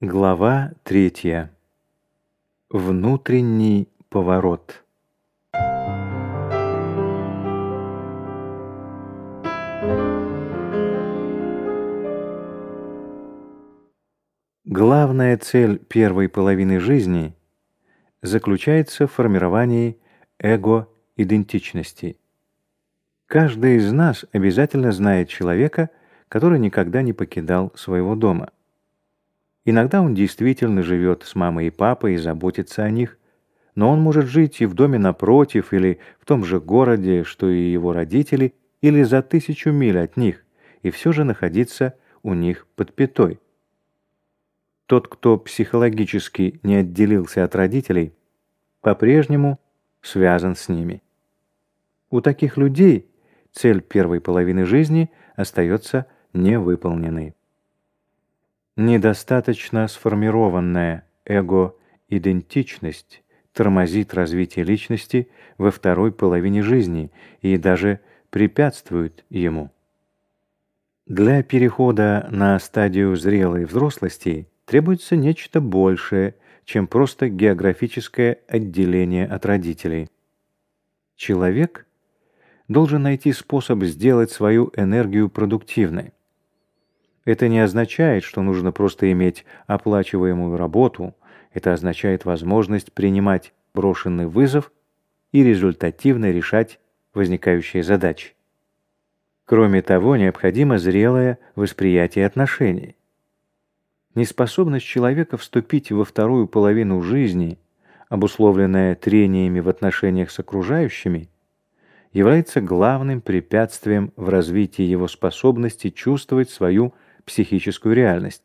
Глава третья. Внутренний поворот. Главная цель первой половины жизни заключается в формировании эго-идентичности. Каждый из нас обязательно знает человека, который никогда не покидал своего дома. Иногда он действительно живет с мамой и папой и заботится о них, но он может жить и в доме напротив, или в том же городе, что и его родители, или за тысячу миль от них, и все же находиться у них под пятой. Тот, кто психологически не отделился от родителей, по-прежнему связан с ними. У таких людей цель первой половины жизни остается невыполненной. Недостаточно сформированная эго-идентичность тормозит развитие личности во второй половине жизни и даже препятствует ему. Для перехода на стадию зрелой взрослости требуется нечто большее, чем просто географическое отделение от родителей. Человек должен найти способ сделать свою энергию продуктивной. Это не означает, что нужно просто иметь оплачиваемую работу. Это означает возможность принимать брошенный вызов и результативно решать возникающие задачи. Кроме того, необходимо зрелое восприятие отношений. Неспособность человека вступить во вторую половину жизни, обусловленная трениями в отношениях с окружающими, является главным препятствием в развитии его способности чувствовать свою психическую реальность.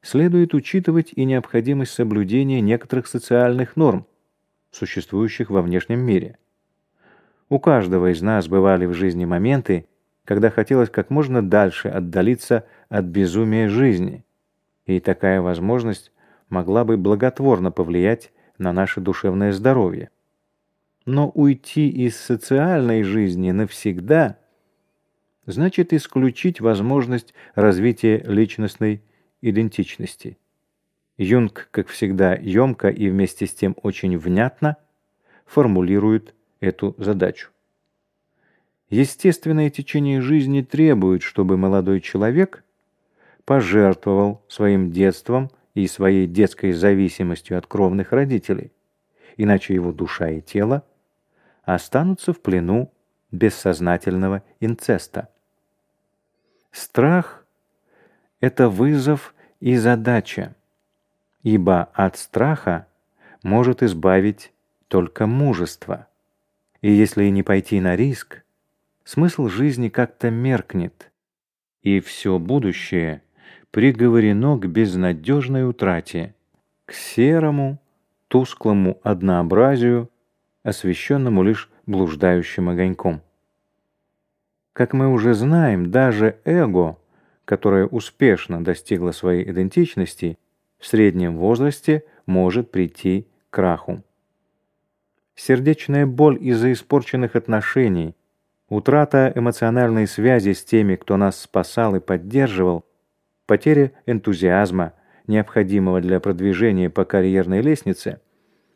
Следует учитывать и необходимость соблюдения некоторых социальных норм, существующих во внешнем мире. У каждого из нас бывали в жизни моменты, когда хотелось как можно дальше отдалиться от безумия жизни, и такая возможность могла бы благотворно повлиять на наше душевное здоровье. Но уйти из социальной жизни навсегда – значит исключить возможность развития личностной идентичности. Юнг, как всегда, емко и вместе с тем очень внятно формулирует эту задачу. Естественное течение жизни требует, чтобы молодой человек пожертвовал своим детством и своей детской зависимостью от кровных родителей, иначе его душа и тело останутся в плену бессознательного инцеста. Страх — это вызов и задача, ибо от страха может избавить только мужество. И если не пойти на риск, смысл жизни как-то меркнет, и все будущее приговорено к безнадежной утрате, к серому, тусклому однообразию, освещенному лишь блуждающим огоньком. Как мы уже знаем, даже эго, которое успешно достигло своей идентичности, в среднем возрасте может прийти к краху. Сердечная боль из-за испорченных отношений, утрата эмоциональной связи с теми, кто нас спасал и поддерживал, потеря энтузиазма, необходимого для продвижения по карьерной лестнице,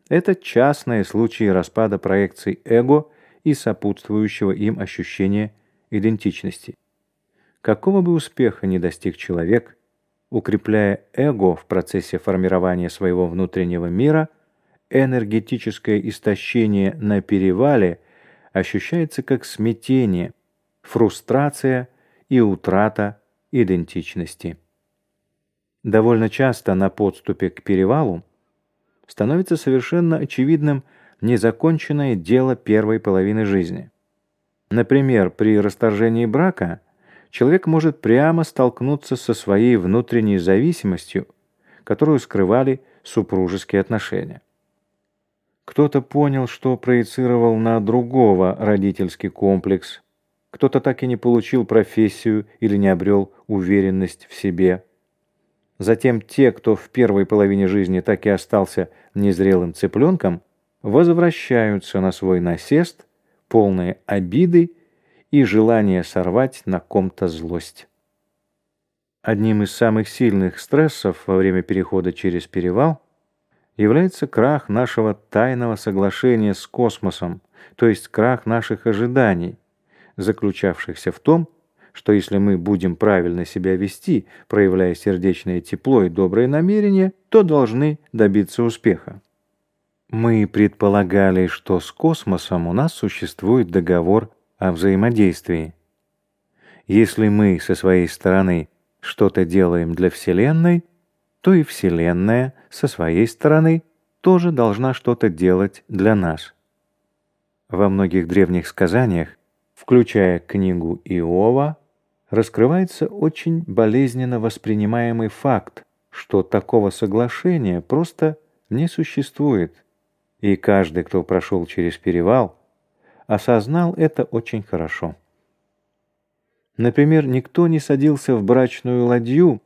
это частные случаи распада проекций эго и сопутствующего им ощущения идентичности. Какого бы успеха ни достиг человек, укрепляя эго в процессе формирования своего внутреннего мира, энергетическое истощение на перевале ощущается как смятение, фрустрация и утрата идентичности. Довольно часто на подступе к перевалу становится совершенно очевидным незаконченное дело первой половины жизни. Например, при расторжении брака человек может прямо столкнуться со своей внутренней зависимостью, которую скрывали супружеские отношения. Кто-то понял, что проецировал на другого родительский комплекс, кто-то так и не получил профессию или не обрел уверенность в себе. Затем те, кто в первой половине жизни так и остался незрелым цыпленком, возвращаются на свой насест – полные обиды и желание сорвать на ком-то злость. Одним из самых сильных стрессов во время перехода через перевал является крах нашего тайного соглашения с космосом, то есть крах наших ожиданий, заключавшихся в том, что если мы будем правильно себя вести, проявляя сердечное тепло и добрые намерения, то должны добиться успеха. Мы предполагали, что с космосом у нас существует договор о взаимодействии. Если мы со своей стороны что-то делаем для Вселенной, то и Вселенная со своей стороны тоже должна что-то делать для нас. Во многих древних сказаниях, включая книгу Иова, раскрывается очень болезненно воспринимаемый факт, что такого соглашения просто не существует. И каждый, кто прошел через перевал, осознал это очень хорошо. Например, никто не садился в брачную ладью,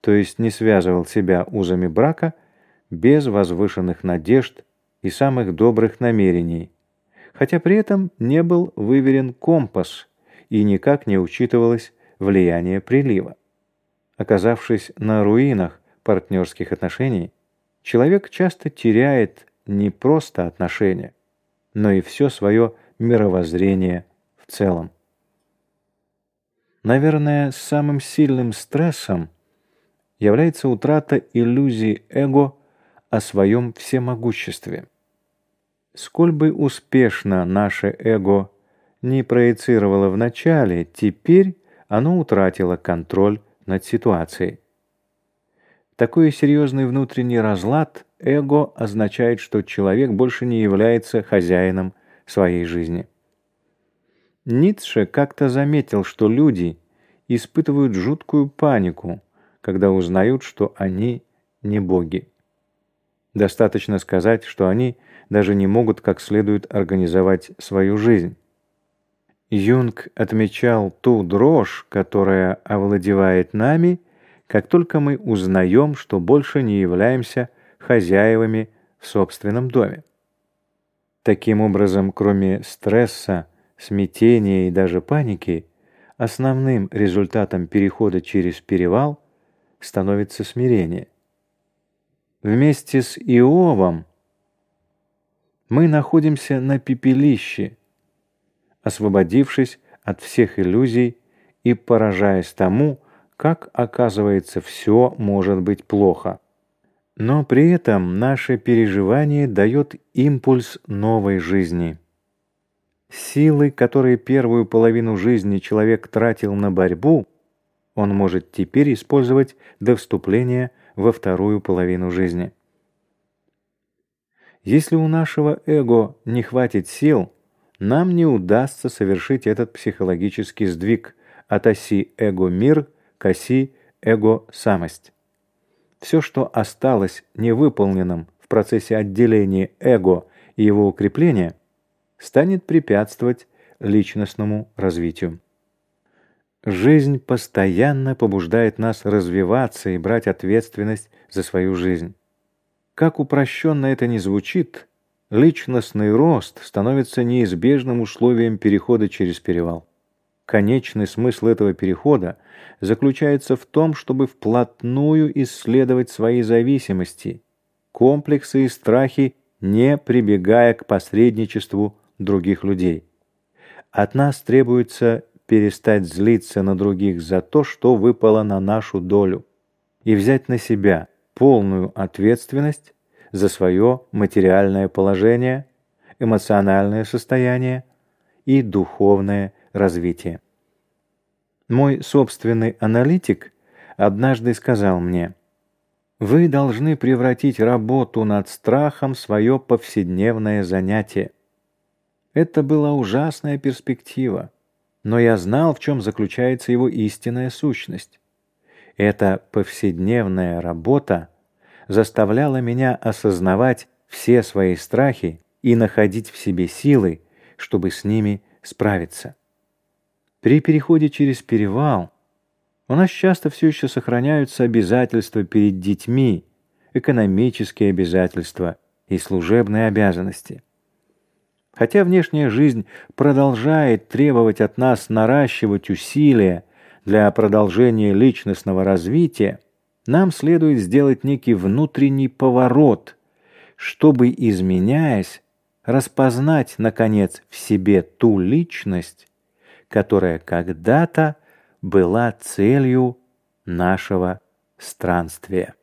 то есть не связывал себя узами брака без возвышенных надежд и самых добрых намерений, хотя при этом не был выверен компас и никак не учитывалось влияние прилива. Оказавшись на руинах партнерских отношений, человек часто теряет не просто отношения, но и все свое мировоззрение в целом. Наверное, самым сильным стрессом является утрата иллюзии эго о своем всемогуществе. Сколь бы успешно наше эго не проецировало в начале, теперь оно утратило контроль над ситуацией. Такой серьезный внутренний разлад эго означает, что человек больше не является хозяином своей жизни. Ницше как-то заметил, что люди испытывают жуткую панику, когда узнают, что они не боги. Достаточно сказать, что они даже не могут как следует организовать свою жизнь. Юнг отмечал ту дрожь, которая овладевает нами, как только мы узнаем, что больше не являемся хозяевами в собственном доме. Таким образом, кроме стресса, смятения и даже паники, основным результатом перехода через перевал становится смирение. Вместе с Иовом мы находимся на пепелище, освободившись от всех иллюзий и поражаясь тому, как, оказывается, все может быть плохо. Но при этом наше переживание дает импульс новой жизни. Силы, которые первую половину жизни человек тратил на борьбу, он может теперь использовать до вступления во вторую половину жизни. Если у нашего эго не хватит сил, нам не удастся совершить этот психологический сдвиг от оси эго-мир к оси эго-самость. Все, что осталось невыполненным в процессе отделения эго и его укрепления – станет препятствовать личностному развитию. Жизнь постоянно побуждает нас развиваться и брать ответственность за свою жизнь. Как упрощенно это ни звучит, личностный рост становится неизбежным условием перехода через перевал. Конечный смысл этого перехода заключается в том, чтобы вплотную исследовать свои зависимости, комплексы и страхи, не прибегая к посредничеству других людей. От нас требуется перестать злиться на других за то, что выпало на нашу долю, и взять на себя полную ответственность за свое материальное положение, эмоциональное состояние и духовное развитие. Мой собственный аналитик однажды сказал мне, «Вы должны превратить работу над страхом в свое повседневное занятие. Это была ужасная перспектива, но я знал, в чем заключается его истинная сущность. Эта повседневная работа заставляла меня осознавать все свои страхи и находить в себе силы, чтобы с ними справиться. При переходе через перевал у нас часто все еще сохраняются обязательства перед детьми, экономические обязательства и служебные обязанности. Хотя внешняя жизнь продолжает требовать от нас наращивать усилия Для продолжения личностного развития нам следует сделать некий внутренний поворот, чтобы, изменяясь, распознать, наконец, в себе ту личность, которая когда-то была целью нашего странствия.